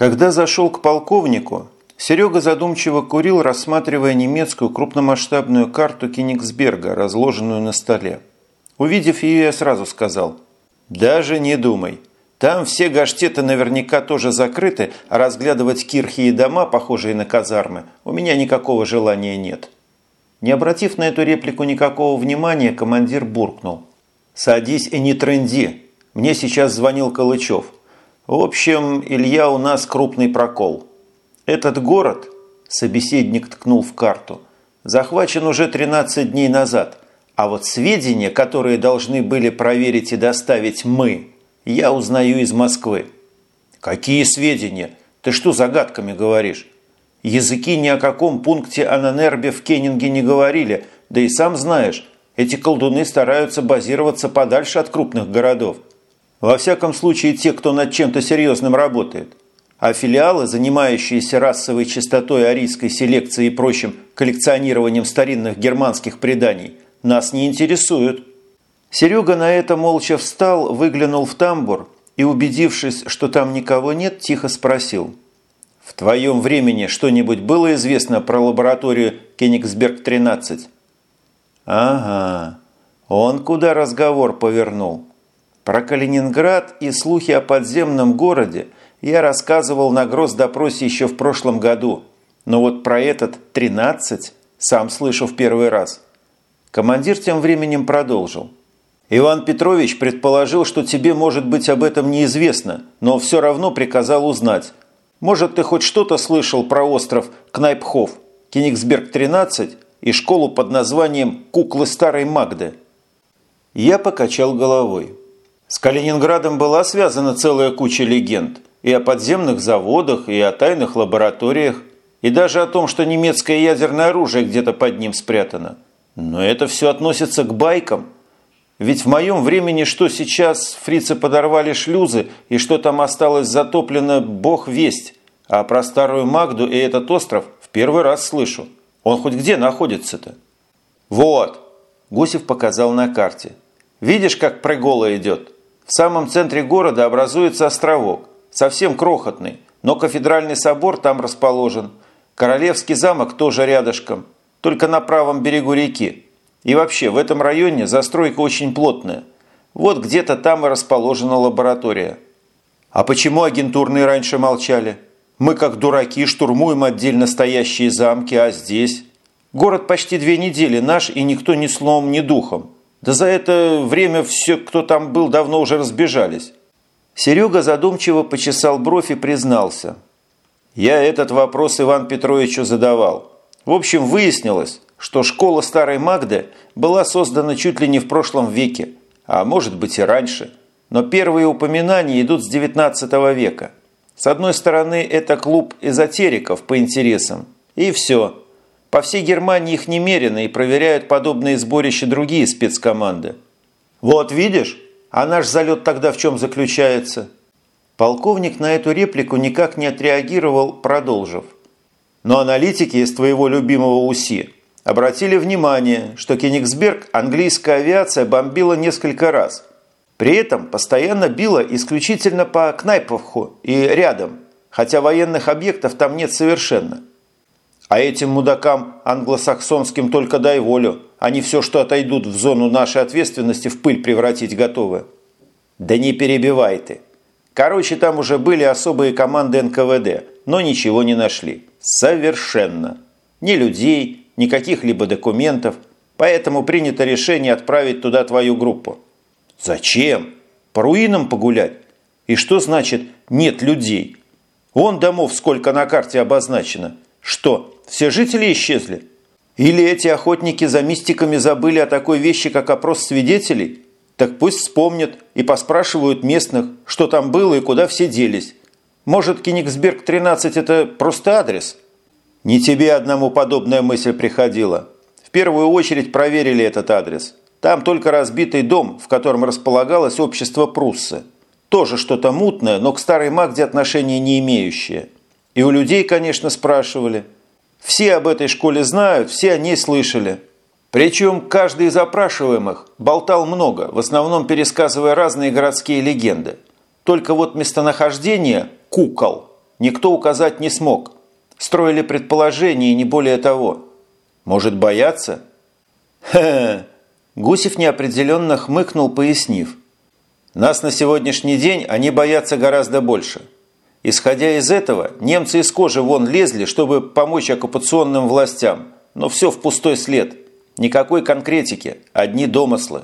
Когда зашел к полковнику, Серега задумчиво курил, рассматривая немецкую крупномасштабную карту Кенигсберга, разложенную на столе. Увидев ее, я сразу сказал, «Даже не думай. Там все гаштеты наверняка тоже закрыты, а разглядывать кирхи и дома, похожие на казармы, у меня никакого желания нет». Не обратив на эту реплику никакого внимания, командир буркнул. «Садись и не тренди. Мне сейчас звонил Калычев. В общем, Илья у нас крупный прокол». Этот город, собеседник ткнул в карту, захвачен уже 13 дней назад, а вот сведения, которые должны были проверить и доставить мы, я узнаю из Москвы. Какие сведения? Ты что загадками говоришь? Языки ни о каком пункте Ананербе в Кеннинге не говорили, да и сам знаешь, эти колдуны стараются базироваться подальше от крупных городов. Во всяком случае, те, кто над чем-то серьезным работает а филиалы, занимающиеся расовой чистотой арийской селекции и прочим коллекционированием старинных германских преданий, нас не интересуют. Серега на это молча встал, выглянул в тамбур и, убедившись, что там никого нет, тихо спросил. «В твоем времени что-нибудь было известно про лабораторию Кенигсберг-13?» «Ага, он куда разговор повернул?» Про Калининград и слухи о подземном городе – я рассказывал на гроздопросе еще в прошлом году, но вот про этот 13 сам слышу в первый раз. Командир тем временем продолжил. Иван Петрович предположил, что тебе, может быть, об этом неизвестно, но все равно приказал узнать. Может, ты хоть что-то слышал про остров Кнайпхоф, Кенигсберг-13 и школу под названием «Куклы старой Магды»? Я покачал головой. С Калининградом была связана целая куча легенд – и о подземных заводах, и о тайных лабораториях, и даже о том, что немецкое ядерное оружие где-то под ним спрятано. Но это все относится к байкам. Ведь в моем времени, что сейчас фрицы подорвали шлюзы, и что там осталось затоплено, бог весть. А про старую Магду и этот остров в первый раз слышу. Он хоть где находится-то? Вот, Гусев показал на карте. Видишь, как прыгола идет? В самом центре города образуется островок совсем крохотный, но кафедральный собор там расположен. Королевский замок тоже рядышком, только на правом берегу реки. И вообще, в этом районе застройка очень плотная. Вот где-то там и расположена лаборатория. А почему агентурные раньше молчали? Мы, как дураки, штурмуем отдельно стоящие замки, а здесь... Город почти две недели наш, и никто ни словом, ни духом. Да за это время все, кто там был, давно уже разбежались. Серега задумчиво почесал бровь и признался. «Я этот вопрос Иван Петровичу задавал. В общем, выяснилось, что школа Старой Магды была создана чуть ли не в прошлом веке, а может быть и раньше. Но первые упоминания идут с XIX века. С одной стороны, это клуб эзотериков по интересам. И все. По всей Германии их немерено и проверяют подобные сборища другие спецкоманды. «Вот видишь?» А наш залет тогда в чем заключается?» Полковник на эту реплику никак не отреагировал, продолжив. Но аналитики из твоего любимого УСИ обратили внимание, что Кенигсберг английская авиация бомбила несколько раз. При этом постоянно била исключительно по Кнайповху и рядом, хотя военных объектов там нет совершенно. А этим мудакам англосаксонским только дай волю – они все, что отойдут в зону нашей ответственности, в пыль превратить готовы. Да не перебивай ты. Короче, там уже были особые команды НКВД, но ничего не нашли. Совершенно. Ни людей, ни каких-либо документов. Поэтому принято решение отправить туда твою группу. Зачем? По руинам погулять? И что значит «нет людей»? Вон домов сколько на карте обозначено. Что, все жители исчезли? Или эти охотники за мистиками забыли о такой вещи, как опрос свидетелей? Так пусть вспомнят и поспрашивают местных, что там было и куда все делись. Может, Кенигсберг-13 – это просто адрес? Не тебе одному подобная мысль приходила. В первую очередь проверили этот адрес. Там только разбитый дом, в котором располагалось общество Пруссы. Тоже что-то мутное, но к старой Магде отношения не имеющее. И у людей, конечно, спрашивали – все об этой школе знают, все о ней слышали. Причем каждый из опрашиваемых болтал много, в основном пересказывая разные городские легенды. Только вот местонахождение кукол никто указать не смог. Строили предположения не более того. Может, бояться? Хе, Гусев неопределенно хмыкнул, пояснив. Нас на сегодняшний день они боятся гораздо больше. Исходя из этого, немцы из кожи вон лезли, чтобы помочь оккупационным властям, но все в пустой след. Никакой конкретики, одни домыслы.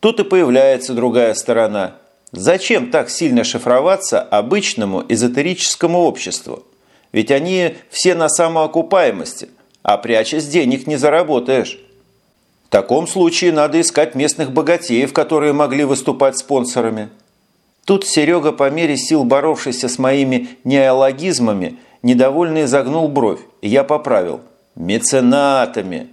Тут и появляется другая сторона. Зачем так сильно шифроваться обычному эзотерическому обществу? Ведь они все на самоокупаемости, а прячась денег не заработаешь. В таком случае надо искать местных богатеев, которые могли выступать спонсорами. Тут Серега, по мере сил боровшийся с моими неологизмами, недовольно изогнул бровь, и я поправил. Меценатами.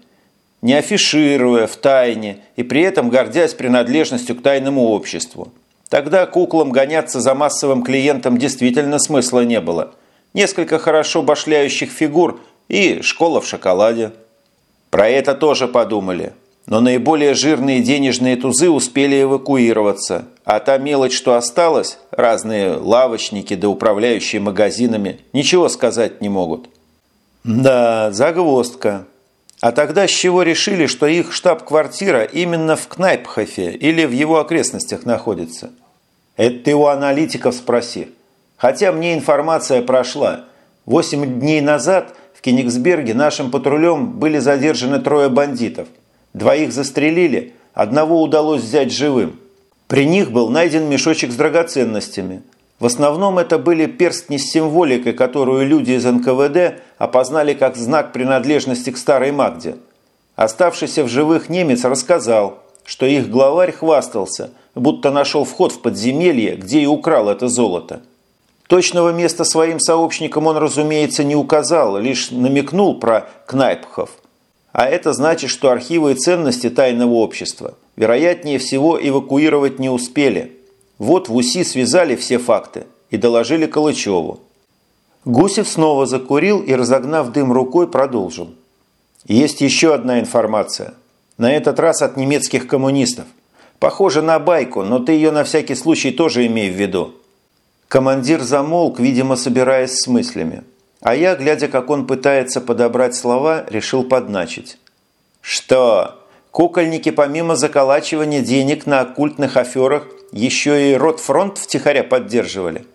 Не афишируя в тайне и при этом гордясь принадлежностью к тайному обществу. Тогда куклам гоняться за массовым клиентом действительно смысла не было. Несколько хорошо башляющих фигур и школа в шоколаде. Про это тоже подумали но наиболее жирные денежные тузы успели эвакуироваться, а та мелочь, что осталась, разные лавочники да управляющие магазинами, ничего сказать не могут. Да, загвоздка. А тогда с чего решили, что их штаб-квартира именно в Кнайпхофе или в его окрестностях находится? Это ты у аналитиков спроси. Хотя мне информация прошла. Восемь дней назад в Кенигсберге нашим патрулем были задержаны трое бандитов – Двоих застрелили, одного удалось взять живым. При них был найден мешочек с драгоценностями. В основном это были перстни с символикой, которую люди из НКВД опознали как знак принадлежности к старой Магде. Оставшийся в живых немец рассказал, что их главарь хвастался, будто нашел вход в подземелье, где и украл это золото. Точного места своим сообщникам он, разумеется, не указал, лишь намекнул про Кнайпхов – а это значит, что архивы и ценности тайного общества, вероятнее всего, эвакуировать не успели. Вот в УСИ связали все факты и доложили Калычеву. Гусев снова закурил и, разогнав дым рукой, продолжил. Есть еще одна информация. На этот раз от немецких коммунистов. Похоже на байку, но ты ее на всякий случай тоже имей в виду. Командир замолк, видимо, собираясь с мыслями. А я, глядя, как он пытается подобрать слова, решил подначить. «Что? Кукольники помимо заколачивания денег на оккультных аферах еще и Ротфронт втихаря поддерживали?»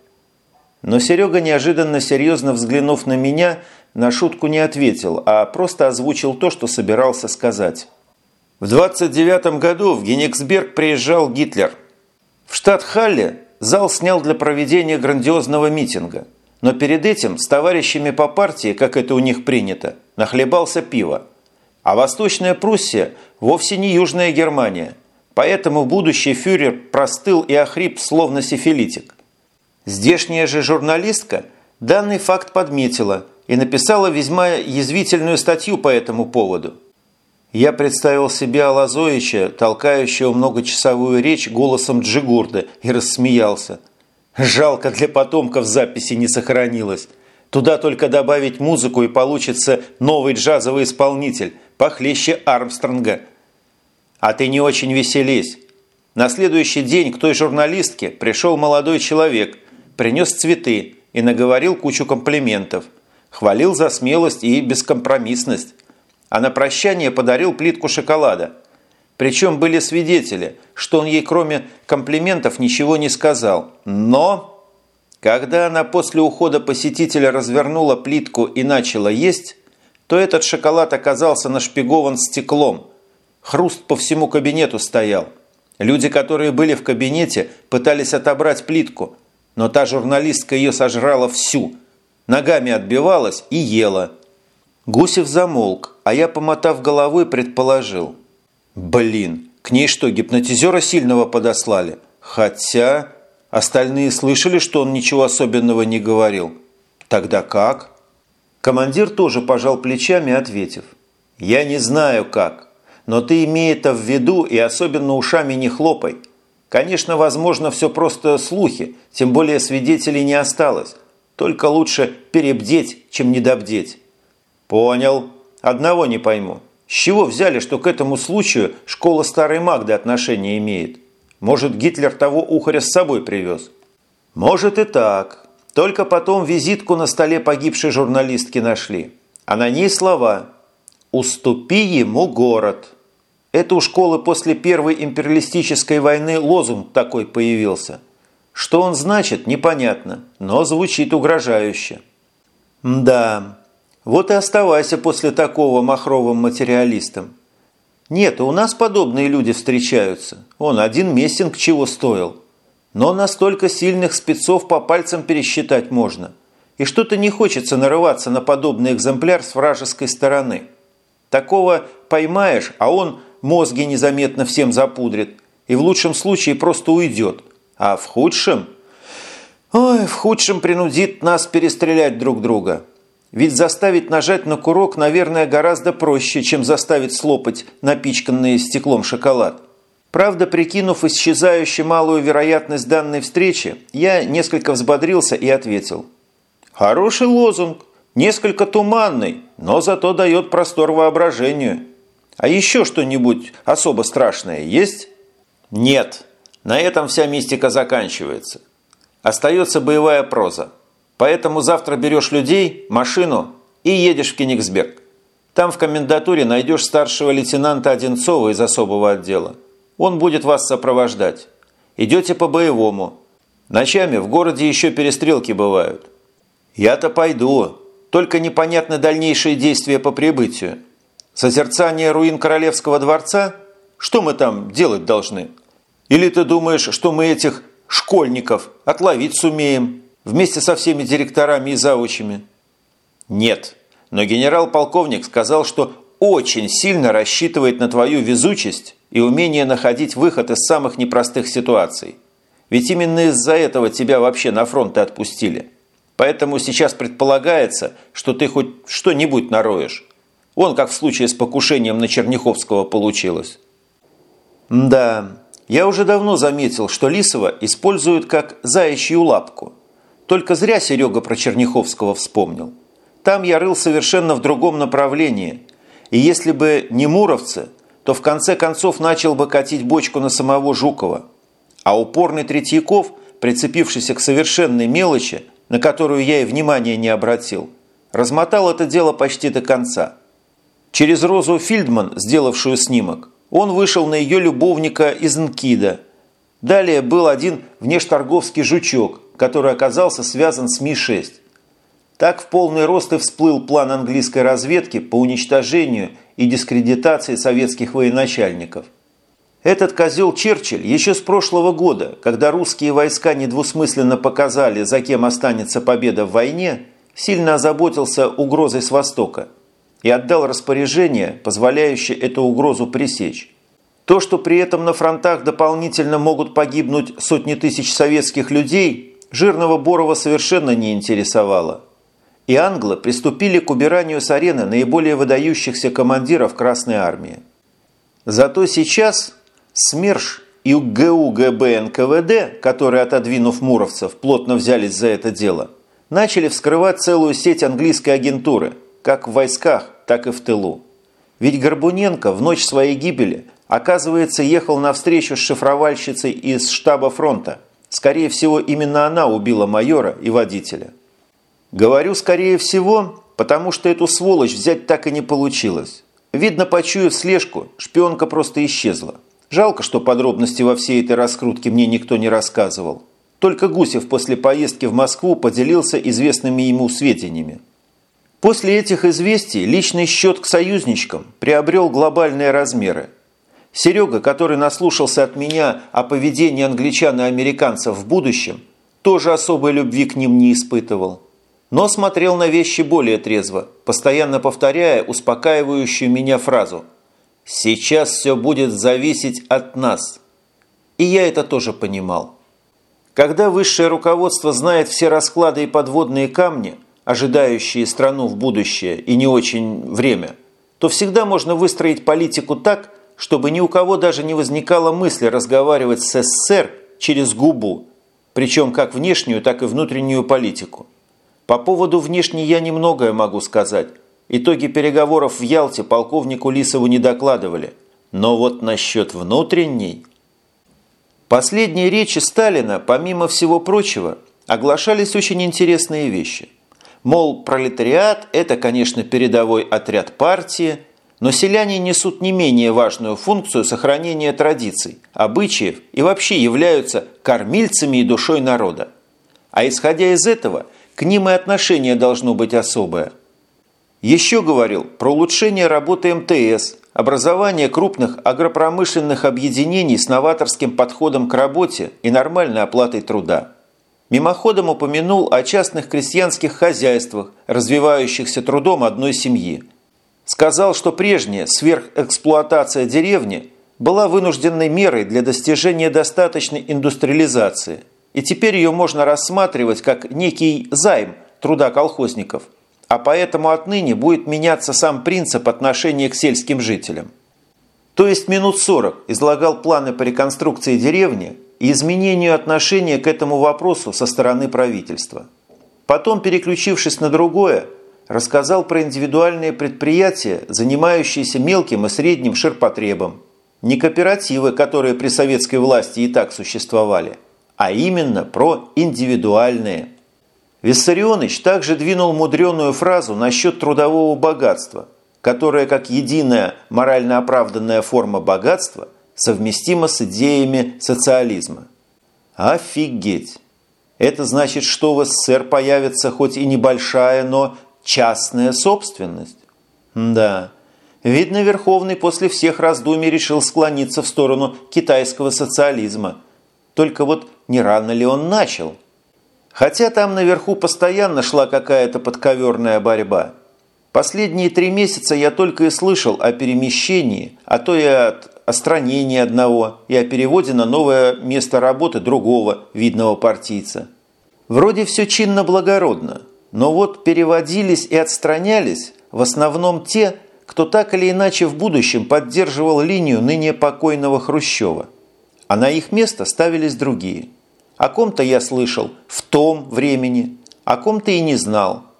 Но Серега, неожиданно серьезно взглянув на меня, на шутку не ответил, а просто озвучил то, что собирался сказать. В 29 году в Генексберг приезжал Гитлер. В штат Халле зал снял для проведения грандиозного митинга – но перед этим с товарищами по партии, как это у них принято, нахлебался пиво. А Восточная Пруссия вовсе не Южная Германия, поэтому будущий фюрер простыл и охрип, словно сифилитик. Здешняя же журналистка данный факт подметила и написала весьма язвительную статью по этому поводу. Я представил себе Алазовича, толкающего многочасовую речь голосом Джигурда, и рассмеялся – Жалко, для потомков записи не сохранилось. Туда только добавить музыку и получится новый джазовый исполнитель, похлеще Армстронга. А ты не очень веселись. На следующий день к той журналистке пришел молодой человек, принес цветы и наговорил кучу комплиментов. Хвалил за смелость и бескомпромиссность. А на прощание подарил плитку шоколада – причем были свидетели, что он ей кроме комплиментов ничего не сказал. Но... Когда она после ухода посетителя развернула плитку и начала есть, то этот шоколад оказался нашпигован стеклом. Хруст по всему кабинету стоял. Люди, которые были в кабинете, пытались отобрать плитку, но та журналистка ее сожрала всю. Ногами отбивалась и ела. Гусев замолк, а я, помотав головой, предположил – Блин, к ней что, гипнотизера сильного подослали? Хотя остальные слышали, что он ничего особенного не говорил. Тогда как? Командир тоже пожал плечами, ответив. Я не знаю как, но ты имей это в виду и особенно ушами не хлопай. Конечно, возможно, все просто слухи, тем более свидетелей не осталось. Только лучше перебдеть, чем недобдеть. Понял. Одного не пойму. С чего взяли, что к этому случаю школа Старой Магды отношение имеет? Может, Гитлер того ухаря с собой привез? Может и так. Только потом визитку на столе погибшей журналистки нашли. А на ней слова «Уступи ему город». Это у школы после Первой империалистической войны лозунг такой появился. Что он значит, непонятно, но звучит угрожающе. Да, вот и оставайся после такого махровым материалистом. Нет, у нас подобные люди встречаются. Он один Мессинг чего стоил. Но настолько сильных спецов по пальцам пересчитать можно. И что-то не хочется нарываться на подобный экземпляр с вражеской стороны. Такого поймаешь, а он мозги незаметно всем запудрит. И в лучшем случае просто уйдет. А в худшем... Ой, в худшем принудит нас перестрелять друг друга. Ведь заставить нажать на курок, наверное, гораздо проще, чем заставить слопать напичканный стеклом шоколад. Правда, прикинув исчезающую малую вероятность данной встречи, я несколько взбодрился и ответил. «Хороший лозунг, несколько туманный, но зато дает простор воображению. А еще что-нибудь особо страшное есть?» «Нет, на этом вся мистика заканчивается. Остается боевая проза». Поэтому завтра берешь людей, машину и едешь в Кенигсберг. Там в комендатуре найдешь старшего лейтенанта Одинцова из особого отдела. Он будет вас сопровождать. Идете по-боевому. Ночами в городе еще перестрелки бывают. Я-то пойду, только непонятны дальнейшие действия по прибытию. Созерцание руин Королевского дворца? Что мы там делать должны? Или ты думаешь, что мы этих школьников отловить сумеем?» Вместе со всеми директорами и заучами? Нет. Но генерал-полковник сказал, что очень сильно рассчитывает на твою везучесть и умение находить выход из самых непростых ситуаций. Ведь именно из-за этого тебя вообще на фронт и отпустили. Поэтому сейчас предполагается, что ты хоть что-нибудь нароешь. Вон как в случае с покушением на Черняховского получилось. Да, я уже давно заметил, что Лисова используют как заячью лапку – только зря Серега про Черняховского вспомнил. Там я рыл совершенно в другом направлении. И если бы не муровцы, то в конце концов начал бы катить бочку на самого Жукова. А упорный Третьяков, прицепившийся к совершенной мелочи, на которую я и внимания не обратил, размотал это дело почти до конца. Через Розу Фильдман, сделавшую снимок, он вышел на ее любовника из Нкида. Далее был один внешторговский жучок, который оказался связан с Ми-6. Так в полный рост и всплыл план английской разведки по уничтожению и дискредитации советских военачальников. Этот козел Черчилль еще с прошлого года, когда русские войска недвусмысленно показали, за кем останется победа в войне, сильно озаботился угрозой с Востока и отдал распоряжение, позволяющее эту угрозу пресечь. То, что при этом на фронтах дополнительно могут погибнуть сотни тысяч советских людей, жирного Борова совершенно не интересовало. И англы приступили к убиранию с арены наиболее выдающихся командиров Красной Армии. Зато сейчас СМЕРШ и ГУГБ НКВД, которые, отодвинув муровцев, плотно взялись за это дело, начали вскрывать целую сеть английской агентуры, как в войсках, так и в тылу. Ведь Горбуненко в ночь своей гибели, оказывается, ехал на встречу с шифровальщицей из штаба фронта – Скорее всего, именно она убила майора и водителя. Говорю «скорее всего», потому что эту сволочь взять так и не получилось. Видно, почуяв слежку, шпионка просто исчезла. Жалко, что подробности во всей этой раскрутке мне никто не рассказывал. Только Гусев после поездки в Москву поделился известными ему сведениями. После этих известий личный счет к союзничкам приобрел глобальные размеры – Серега, который наслушался от меня о поведении англичан и американцев в будущем, тоже особой любви к ним не испытывал. Но смотрел на вещи более трезво, постоянно повторяя успокаивающую меня фразу «Сейчас все будет зависеть от нас». И я это тоже понимал. Когда высшее руководство знает все расклады и подводные камни, ожидающие страну в будущее и не очень время, то всегда можно выстроить политику так, чтобы ни у кого даже не возникало мысли разговаривать с СССР через губу, причем как внешнюю, так и внутреннюю политику. По поводу внешней я немногое могу сказать. Итоги переговоров в Ялте полковнику Лисову не докладывали. Но вот насчет внутренней... Последние речи Сталина, помимо всего прочего, оглашались очень интересные вещи. Мол, пролетариат – это, конечно, передовой отряд партии, но селяне несут не менее важную функцию сохранения традиций, обычаев и вообще являются кормильцами и душой народа. А исходя из этого, к ним и отношение должно быть особое. Еще говорил про улучшение работы МТС, образование крупных агропромышленных объединений с новаторским подходом к работе и нормальной оплатой труда. Мимоходом упомянул о частных крестьянских хозяйствах, развивающихся трудом одной семьи. Сказал, что прежняя сверхэксплуатация деревни была вынужденной мерой для достижения достаточной индустриализации, и теперь ее можно рассматривать как некий займ труда колхозников, а поэтому отныне будет меняться сам принцип отношения к сельским жителям. То есть минут 40 излагал планы по реконструкции деревни и изменению отношения к этому вопросу со стороны правительства. Потом, переключившись на другое, рассказал про индивидуальные предприятия, занимающиеся мелким и средним ширпотребом. Не кооперативы, которые при советской власти и так существовали, а именно про индивидуальные. Виссарионович также двинул мудреную фразу насчет трудового богатства, которое как единая морально оправданная форма богатства – совместимо с идеями социализма. Офигеть! Это значит, что в СССР появится хоть и небольшая, но частная собственность? Да, видно, Верховный после всех раздумий решил склониться в сторону китайского социализма. Только вот не рано ли он начал? Хотя там наверху постоянно шла какая-то подковерная борьба. Последние три месяца я только и слышал о перемещении, а то и от о странении одного и о переводе на новое место работы другого видного партийца. Вроде все чинно-благородно, но вот переводились и отстранялись в основном те, кто так или иначе в будущем поддерживал линию ныне покойного Хрущева. А на их место ставились другие. О ком-то я слышал в том времени, о ком-то и не знал –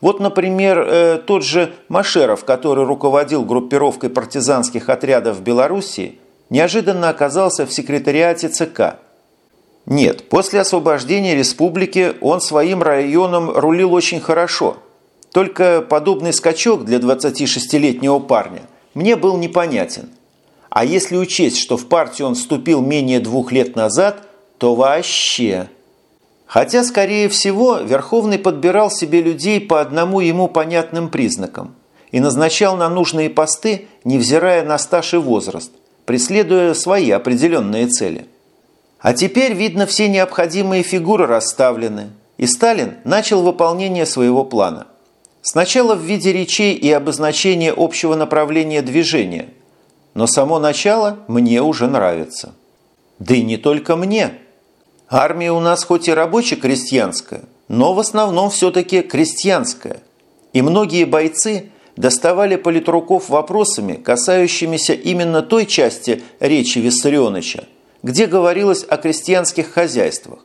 вот, например, э, тот же Машеров, который руководил группировкой партизанских отрядов в Белоруссии, неожиданно оказался в секретариате ЦК. Нет, после освобождения республики он своим районом рулил очень хорошо. Только подобный скачок для 26-летнего парня мне был непонятен. А если учесть, что в партию он вступил менее двух лет назад, то вообще... Хотя, скорее всего, Верховный подбирал себе людей по одному ему понятным признакам и назначал на нужные посты, невзирая на стаж и возраст, преследуя свои определенные цели. А теперь, видно, все необходимые фигуры расставлены, и Сталин начал выполнение своего плана. Сначала в виде речей и обозначения общего направления движения, но само начало мне уже нравится. Да и не только мне – Армия у нас хоть и рабоче-крестьянская, но в основном все-таки крестьянская. И многие бойцы доставали политруков вопросами, касающимися именно той части речи Виссарионовича, где говорилось о крестьянских хозяйствах.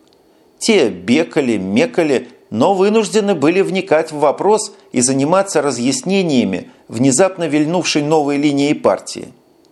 Те бекали, мекали, но вынуждены были вникать в вопрос и заниматься разъяснениями внезапно вильнувшей новой линии партии –